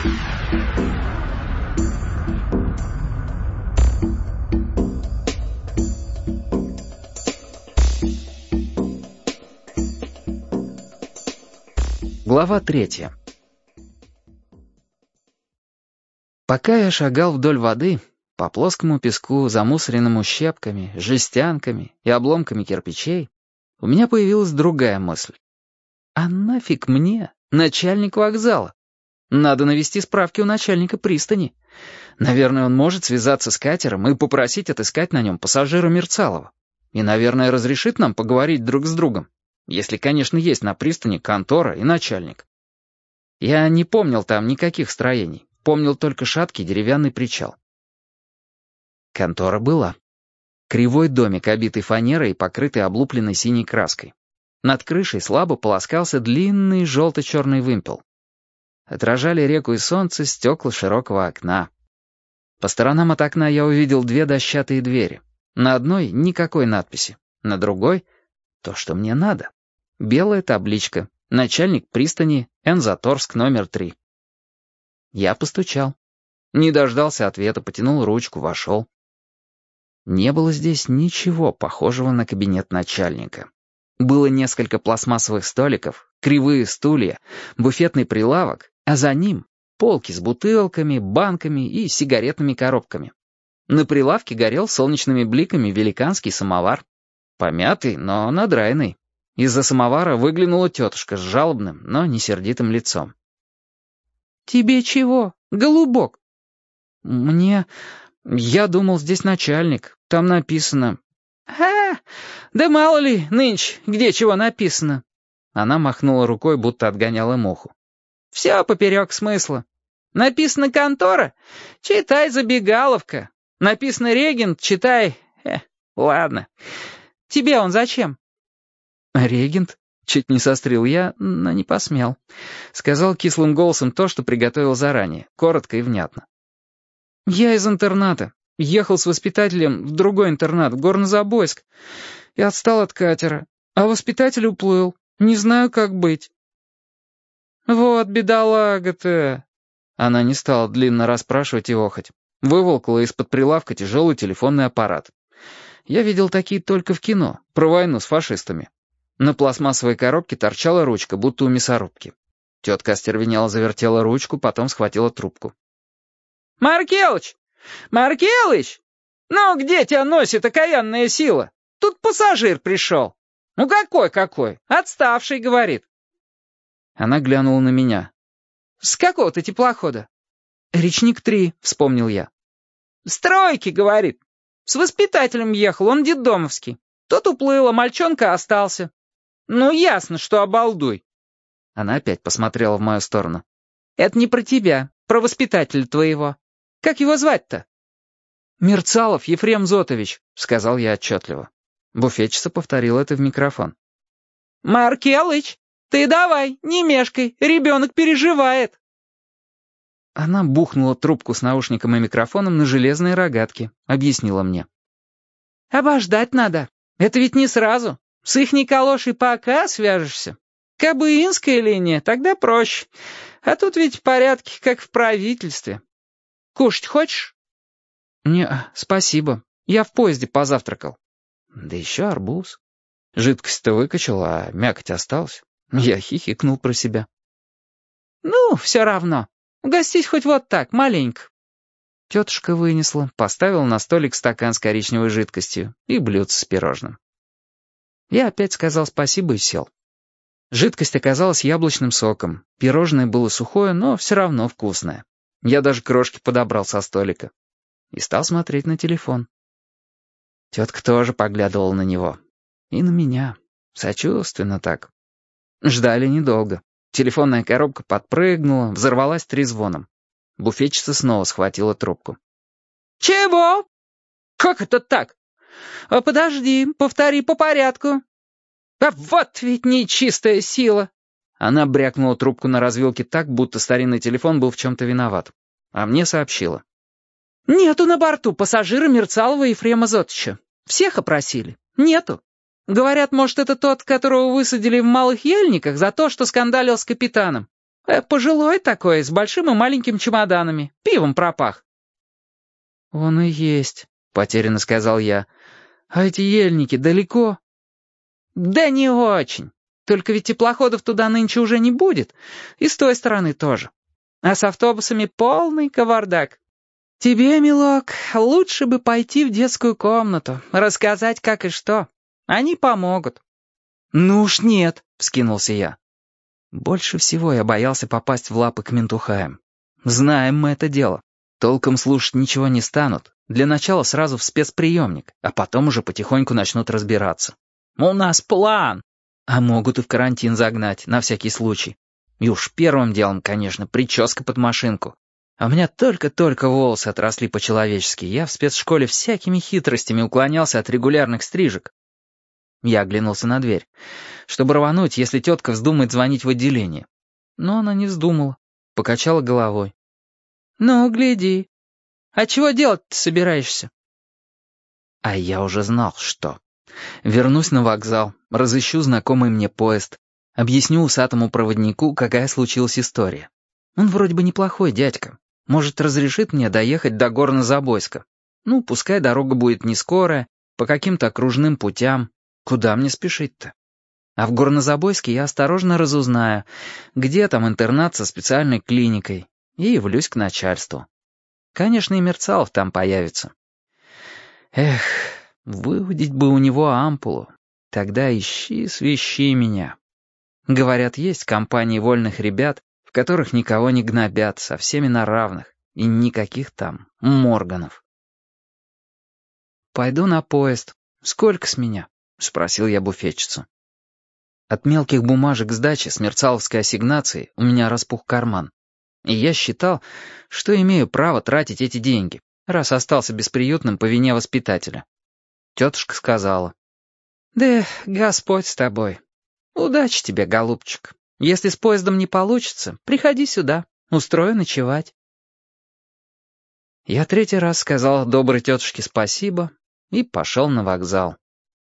Глава третья. Пока я шагал вдоль воды, по плоскому песку, замусоренному щепками, жестянками и обломками кирпичей, у меня появилась другая мысль. А нафиг мне, начальник вокзала? Надо навести справки у начальника пристани. Наверное, он может связаться с катером и попросить отыскать на нем пассажира Мерцалова. И, наверное, разрешит нам поговорить друг с другом. Если, конечно, есть на пристани контора и начальник. Я не помнил там никаких строений, помнил только шаткий деревянный причал. Контора была. Кривой домик, обитый фанерой и покрытый облупленной синей краской. Над крышей слабо полоскался длинный желто-черный вымпел. Отражали реку и солнце стекла широкого окна. По сторонам от окна я увидел две дощатые двери. На одной никакой надписи, на другой — то, что мне надо. Белая табличка. Начальник пристани, Энзаторск, номер три. Я постучал. Не дождался ответа, потянул ручку, вошел. Не было здесь ничего похожего на кабинет начальника. Было несколько пластмассовых столиков, кривые стулья, буфетный прилавок, а за ним полки с бутылками, банками и сигаретными коробками. На прилавке горел солнечными бликами великанский самовар. Помятый, но надраенный. Из-за самовара выглянула тетушка с жалобным, но не сердитым лицом. «Тебе чего, голубок?» «Мне... Я думал, здесь начальник. Там написано...» «А, да мало ли, нынче, где чего написано?» Она махнула рукой, будто отгоняла муху. «Все поперек смысла. Написано «контора», читай «забегаловка». Написано «регент», читай... Э, ладно. Тебе он зачем?» «Регент?» — чуть не сострил я, но не посмел. Сказал кислым голосом то, что приготовил заранее, коротко и внятно. «Я из интерната. Ехал с воспитателем в другой интернат, в Горнозабойск. И отстал от катера. А воспитатель уплыл. Не знаю, как быть». «Вот бедолага-то!» Она не стала длинно расспрашивать и охоть. Выволкла из-под прилавка тяжелый телефонный аппарат. Я видел такие только в кино, про войну с фашистами. На пластмассовой коробке торчала ручка, будто у мясорубки. Тетка остервенела завертела ручку, потом схватила трубку. «Маркелыч! Маркелыч! Ну, где тебя носит окаянная сила? Тут пассажир пришел. Ну какой-какой? Отставший, говорит». Она глянула на меня. «С какого ты теплохода?» «Речник три», — вспомнил я. «Стройки», — говорит. «С воспитателем ехал, он детдомовский. Тот уплыл, а мальчонка остался. «Ну, ясно, что обалдуй». Она опять посмотрела в мою сторону. «Это не про тебя, про воспитателя твоего. Как его звать-то?» «Мерцалов Ефрем Зотович», — сказал я отчетливо. Буфетчица повторила это в микрофон. «Маркелыч, ты давай, не мешкай, ребенок переживает». Она бухнула трубку с наушником и микрофоном на железные рогатки, объяснила мне. «Обождать надо. Это ведь не сразу. С ихней калошей пока свяжешься. Кабы инская линия, тогда проще. А тут ведь порядки, как в правительстве. Кушать хочешь? Не, спасибо. Я в поезде позавтракал. Да еще арбуз. Жидкость-то выкачал, а мякоть осталась. Я хихикнул про себя. Ну, все равно. Угостись хоть вот так, маленько. Тетушка вынесла, поставила на столик стакан с коричневой жидкостью и блюдце с пирожным. Я опять сказал спасибо и сел. Жидкость оказалась яблочным соком. Пирожное было сухое, но все равно вкусное. Я даже крошки подобрал со столика. И стал смотреть на телефон. Тетка тоже поглядывала на него. И на меня. Сочувственно так. Ждали недолго. Телефонная коробка подпрыгнула, взорвалась трезвоном. Буфетчица снова схватила трубку. «Чего? Как это так? А подожди, повтори по порядку». «А вот ведь нечистая сила!» Она брякнула трубку на развилке так, будто старинный телефон был в чем-то виноват. А мне сообщила. «Нету на борту пассажира Мерцалова и Ефрема Зотыча. Всех опросили. Нету. Говорят, может, это тот, которого высадили в Малых Ельниках за то, что скандалил с капитаном. Э, пожилой такой, с большим и маленьким чемоданами. Пивом пропах». «Он и есть», — потерянно сказал я. «А эти ельники далеко?» «Да не очень. Только ведь теплоходов туда нынче уже не будет. И с той стороны тоже. А с автобусами полный кавардак. Тебе, милок, лучше бы пойти в детскую комнату, рассказать как и что. Они помогут». «Ну уж нет», — вскинулся я. Больше всего я боялся попасть в лапы к ментухаям. Знаем мы это дело. Толком слушать ничего не станут. Для начала сразу в спецприемник, а потом уже потихоньку начнут разбираться. «У нас план!» А могут и в карантин загнать, на всякий случай. И уж первым делом, конечно, прическа под машинку. А у меня только-только волосы отросли по-человечески. Я в спецшколе всякими хитростями уклонялся от регулярных стрижек. Я оглянулся на дверь, чтобы рвануть, если тетка вздумает звонить в отделение. Но она не вздумала, покачала головой. «Ну, гляди. А чего делать-то собираешься?» А я уже знал, что. Вернусь на вокзал, разыщу знакомый мне поезд, объясню усатому проводнику, какая случилась история. Он вроде бы неплохой дядька. Может, разрешит мне доехать до Горно-Забойска. Ну, пускай дорога будет не скорая, по каким-то окружным путям. Куда мне спешить-то? А в Горнозабойске я осторожно разузнаю, где там интернат со специальной клиникой, и явлюсь к начальству. Конечно, и Мерцалов там появится. Эх, выудить бы у него ампулу. Тогда ищи, свищи меня. Говорят, есть компании вольных ребят, в которых никого не гнобят, со всеми на равных, и никаких там морганов. Пойду на поезд. Сколько с меня? — спросил я буфетчицу. От мелких бумажек сдачи с ассигнацией у меня распух карман. И я считал, что имею право тратить эти деньги, раз остался бесприютным по вине воспитателя. Тетушка сказала. «Да Господь с тобой. Удачи тебе, голубчик. Если с поездом не получится, приходи сюда, устрою ночевать». Я третий раз сказал доброй тетушке спасибо и пошел на вокзал.